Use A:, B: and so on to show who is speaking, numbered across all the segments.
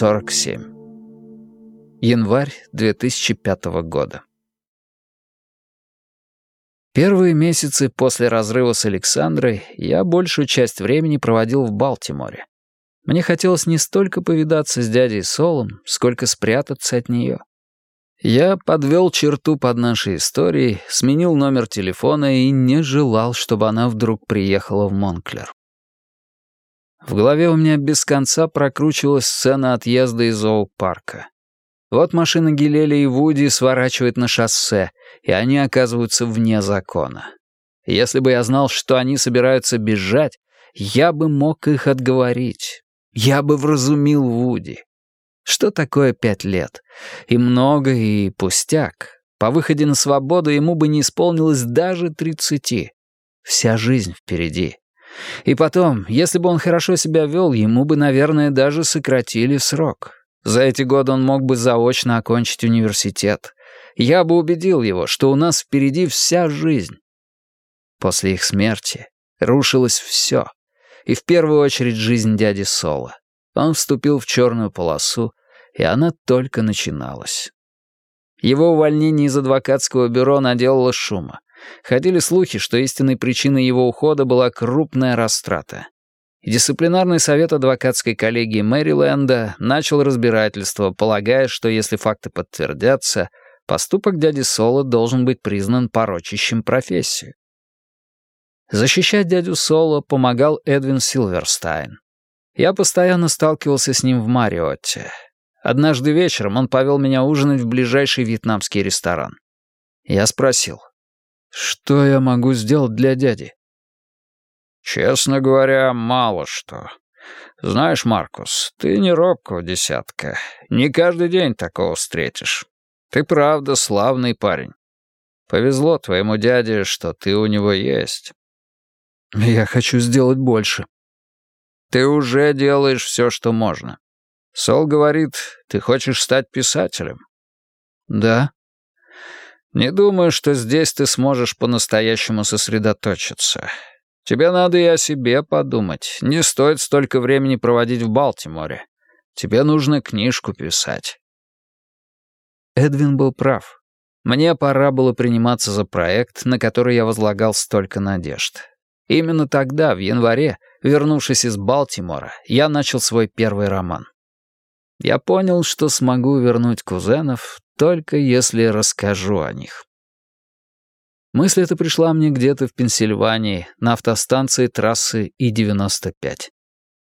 A: 47. Январь 2005 года. Первые месяцы после разрыва с Александрой я большую часть времени проводил в Балтиморе. Мне хотелось не столько повидаться с дядей Солом, сколько спрятаться от нее. Я подвел черту под нашей историей, сменил номер телефона и не желал, чтобы она вдруг приехала в Монклер. В голове у меня без конца прокручивалась сцена отъезда из зоопарка. Вот машина Гилели и Вуди сворачивает на шоссе, и они оказываются вне закона. Если бы я знал, что они собираются бежать, я бы мог их отговорить. Я бы вразумил Вуди. Что такое пять лет? И много, и пустяк. По выходе на свободу ему бы не исполнилось даже тридцати. Вся жизнь впереди. И потом, если бы он хорошо себя вел, ему бы, наверное, даже сократили срок. За эти годы он мог бы заочно окончить университет. Я бы убедил его, что у нас впереди вся жизнь. После их смерти рушилось все. И в первую очередь жизнь дяди Сола. Он вступил в черную полосу, и она только начиналась. Его увольнение из адвокатского бюро наделало шума. Ходили слухи, что истинной причиной его ухода была крупная растрата. Дисциплинарный совет адвокатской коллегии Мэриленда начал разбирательство, полагая, что если факты подтвердятся, поступок дяди Соло должен быть признан порочащим профессию. Защищать дядю Соло помогал Эдвин Силверстайн. Я постоянно сталкивался с ним в Мариотте. Однажды вечером он повел меня ужинать в ближайший вьетнамский ресторан. Я спросил, что я могу сделать для дяди?
B: Честно говоря, мало что. Знаешь, Маркус, ты не робкого десятка. Не каждый день такого встретишь. Ты правда славный парень. Повезло твоему дяде, что ты у него есть.
A: Я хочу сделать больше.
B: Ты уже делаешь все, что можно. Сол говорит, ты хочешь стать писателем.
A: Да.
B: Не думаю, что здесь ты сможешь по-настоящему сосредоточиться. Тебе надо и о себе подумать. Не стоит столько времени проводить в Балтиморе. Тебе нужно книжку писать».
A: Эдвин был прав. Мне пора было приниматься за проект, на который я возлагал столько надежд. Именно тогда, в январе, вернувшись из Балтимора, я начал свой первый роман. Я понял, что смогу вернуть кузенов, только если расскажу о них. Мысль эта пришла мне где-то в Пенсильвании, на автостанции трассы И-95.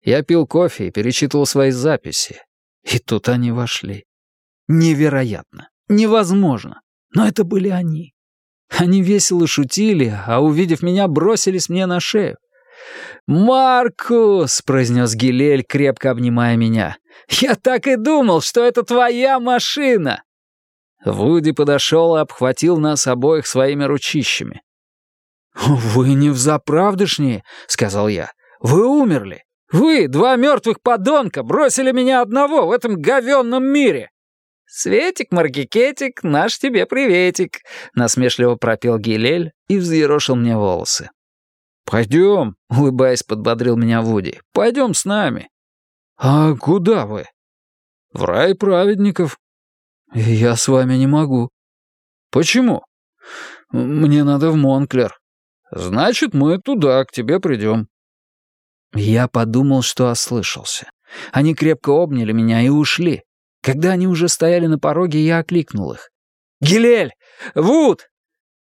A: Я пил кофе и перечитывал свои записи. И тут они вошли. Невероятно. Невозможно. Но это были они. Они весело шутили, а увидев меня, бросились мне на шею. «Маркус!» — произнес Гилель, крепко обнимая меня. «Я так и думал, что это твоя машина!» Вуди подошел и обхватил нас обоих своими ручищами. «Вы не взаправдышнее», — сказал я. «Вы умерли. Вы, два мертвых подонка, бросили меня одного в этом говенном мире». «Светик, Маргикетик, наш тебе приветик», — насмешливо пропел Гилель и взъерошил мне волосы.
B: «Пойдем», — улыбаясь, подбодрил меня Вуди. «Пойдем с нами».
A: «А куда вы?»
B: «В рай праведников».
A: «Я с вами не могу».
B: «Почему?»
A: «Мне надо в Монклер».
B: «Значит, мы туда, к тебе придем».
A: Я подумал, что ослышался. Они крепко обняли меня и ушли. Когда они уже стояли на пороге, я окликнул их. «Гилель! Вуд!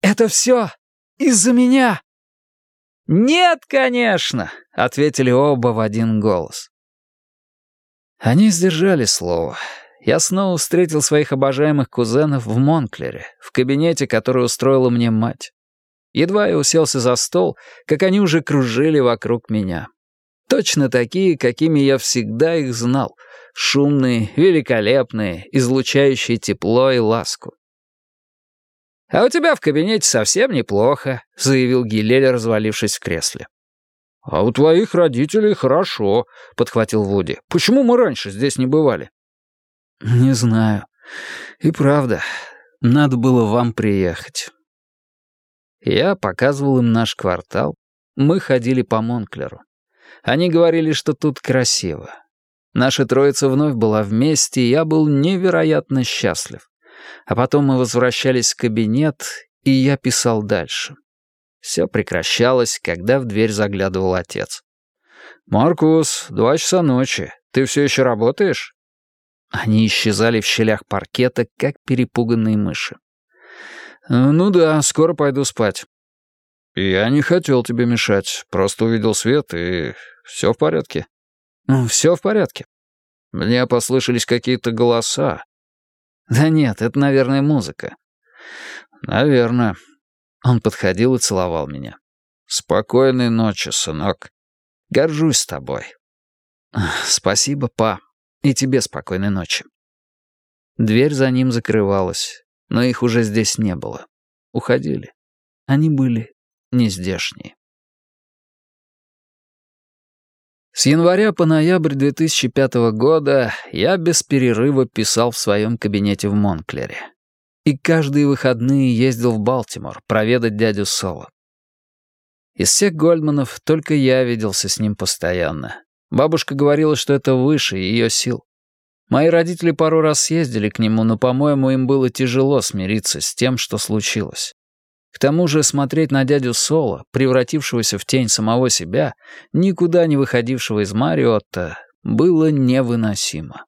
A: Это все из-за меня!» «Нет, конечно!» — ответили оба в один голос. Они сдержали слово я снова встретил своих обожаемых кузенов в Монклере, в кабинете, который устроила мне мать. Едва я уселся за стол, как они уже кружили вокруг меня. Точно такие, какими я всегда их знал. Шумные, великолепные, излучающие тепло и ласку. «А у тебя в кабинете совсем неплохо», — заявил Гилель, развалившись в кресле.
B: «А у твоих родителей хорошо», — подхватил Вуди. «Почему мы раньше здесь не бывали?»
A: «Не знаю. И правда, надо было вам приехать». Я показывал им наш квартал. Мы ходили по Монклеру. Они говорили, что тут красиво. Наша троица вновь была вместе, и я был невероятно счастлив. А потом мы возвращались в кабинет, и я писал дальше. Все прекращалось, когда в дверь заглядывал отец.
B: «Маркус, два часа ночи. Ты все еще работаешь?»
A: Они исчезали в щелях паркета, как перепуганные мыши.
B: «Ну да, скоро пойду спать». «Я не хотел тебе мешать, просто увидел свет, и все в порядке».
A: «Ну, все в порядке».
B: «Мне послышались какие-то голоса».
A: «Да нет, это, наверное, музыка».
B: «Наверное».
A: Он подходил и целовал меня.
B: «Спокойной ночи, сынок. Горжусь тобой».
A: «Спасибо, па. И тебе спокойной ночи». Дверь за ним закрывалась, но их уже здесь не было. Уходили. Они были нездешние. С января по ноябрь 2005 года я без перерыва писал в своем кабинете в Монклере. И каждые выходные ездил в Балтимор проведать дядю Соло. Из всех Гольдманов только я виделся с ним постоянно. Бабушка говорила, что это выше ее сил. Мои родители пару раз съездили к нему, но, по-моему, им было тяжело смириться с тем, что случилось. К тому же смотреть на дядю Соло, превратившегося в тень самого себя, никуда не выходившего из Мариотта, было невыносимо.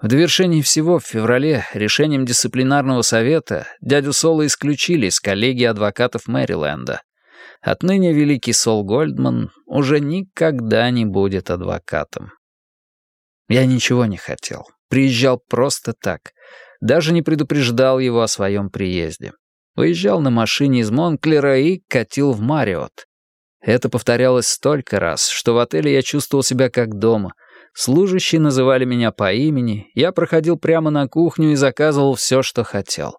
A: В довершении всего в феврале решением дисциплинарного совета дядю Соло исключили из коллегии адвокатов Мэриленда. Отныне великий Сол Гольдман уже никогда не будет адвокатом. Я ничего не хотел. Приезжал просто так. Даже не предупреждал его о своем приезде. Выезжал на машине из Монклера и катил в Мариот. Это повторялось столько раз, что в отеле я чувствовал себя как дома. Служащие называли меня по имени, я проходил прямо на кухню и заказывал все, что хотел.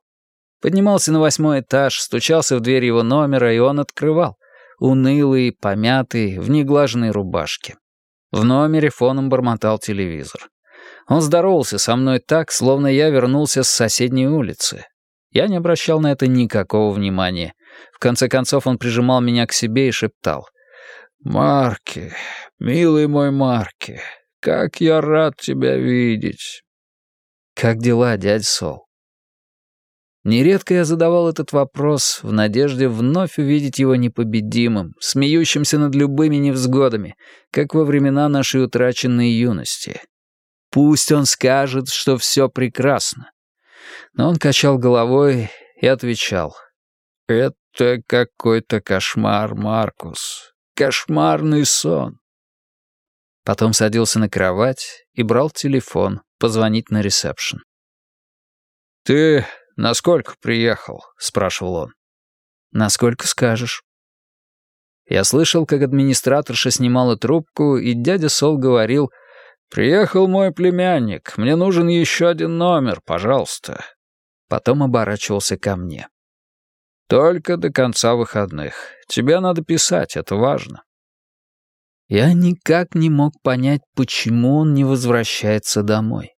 A: Поднимался на восьмой этаж, стучался в дверь его номера, и он открывал. Унылый, помятый, в неглаженной рубашке. В номере фоном бормотал телевизор. Он здоровался со мной так, словно я вернулся с соседней улицы. Я не обращал на это никакого внимания. В конце концов он прижимал меня к себе и шептал. «Марки, милый мой Марки, как я рад тебя видеть!» «Как дела, дядь Сол?» Нередко я задавал этот вопрос в надежде вновь увидеть его непобедимым, смеющимся над любыми невзгодами, как во времена нашей утраченной юности. Пусть он скажет, что все прекрасно. Но он качал головой и отвечал. «Это какой-то кошмар, Маркус. Кошмарный сон». Потом садился на кровать и брал телефон, позвонить на ресепшн. «Ты «Насколько приехал?» — спрашивал он. «Насколько скажешь». Я слышал, как администраторша снимала трубку, и дядя Сол говорил, «Приехал мой племянник, мне нужен еще один номер, пожалуйста». Потом оборачивался ко мне. «Только до конца выходных. Тебе надо писать, это важно». Я никак не мог понять, почему он не возвращается домой.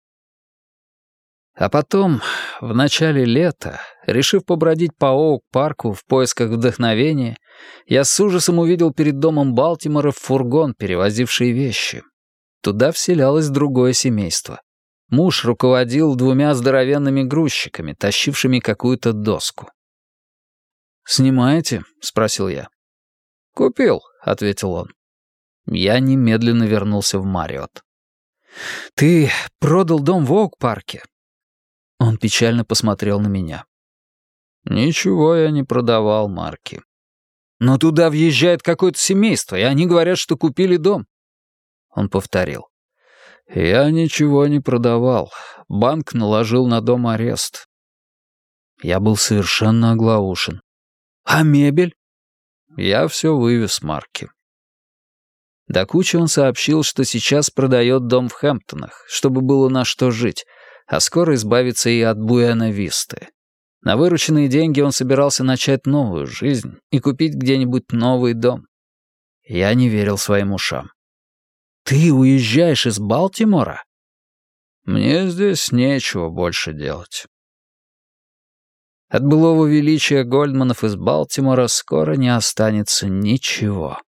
A: А потом, в начале лета, решив побродить по Оук-парку в поисках вдохновения, я с ужасом увидел перед домом Балтимора фургон, перевозивший вещи. Туда вселялось другое семейство. Муж руководил двумя здоровенными грузчиками, тащившими какую-то доску. «Снимаете?» — спросил я. «Купил», — ответил он. Я немедленно вернулся в Мариот. «Ты продал дом в Оук-парке?» Он печально посмотрел на меня. «Ничего я не продавал, Марки». «Но туда въезжает какое-то семейство, и они говорят, что купили дом». Он повторил. «Я ничего не продавал. Банк наложил на дом арест». Я был совершенно оглаушен. «А мебель?» «Я все вывез, Марки». До кучи он сообщил, что сейчас продает дом в Хэмптонах, чтобы было на что жить, а скоро избавиться и от Буэна-Висты. На вырученные деньги он собирался начать новую жизнь и купить где-нибудь новый дом. Я не верил своим ушам. «Ты уезжаешь из Балтимора?» «Мне здесь нечего больше делать». От былого величия Гольдманов из Балтимора скоро не останется ничего.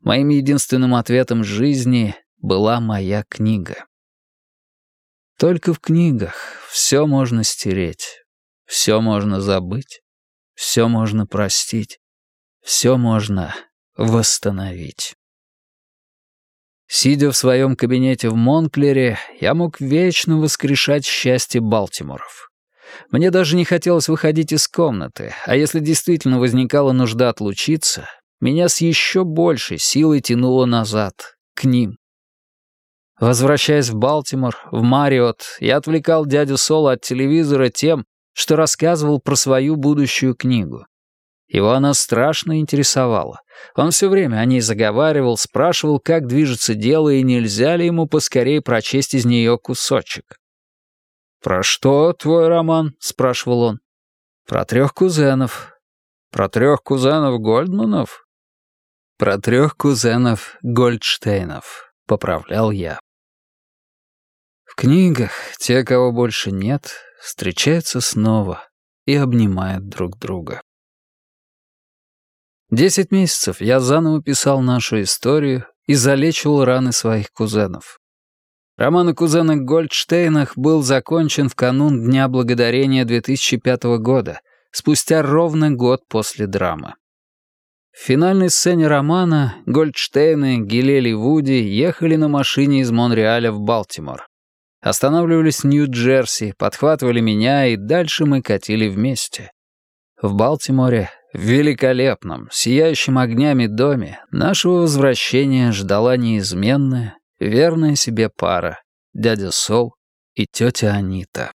A: Моим единственным ответом жизни была моя книга. Только в книгах все можно стереть, все можно забыть, все можно простить, все можно восстановить. Сидя в своем кабинете в Монклере, я мог вечно воскрешать счастье Балтиморов. Мне даже не хотелось выходить из комнаты, а если действительно возникала нужда отлучиться, меня с еще большей силой тянуло назад, к ним. Возвращаясь в Балтимор, в Мариот, я отвлекал дядю Соло от телевизора тем, что рассказывал про свою будущую книгу. Его она страшно интересовала. Он все время о ней заговаривал, спрашивал, как движется дело и нельзя ли ему поскорее прочесть из нее кусочек. «Про что твой роман?» — спрашивал он. «Про трех кузенов». «Про трех кузенов Гольдманов?» «Про трех кузенов Гольдштейнов», — поправлял я. Книгах те, кого больше нет, встречаются снова и обнимают друг друга. Десять месяцев я заново писал нашу историю и залечивал раны своих кузенов. Роман о кузенах Гольдштейнах был закончен в канун Дня Благодарения 2005 года, спустя ровно год после драмы. В финальной сцене романа Гольдштейны, Гилели и Вуди ехали на машине из Монреаля в Балтимор. Останавливались в Нью-Джерси, подхватывали меня, и дальше мы катили вместе. В Балтиморе, в великолепном, сияющем огнями доме, нашего возвращения ждала неизменная, Верная себе пара, дядя Сол и тетя Анита.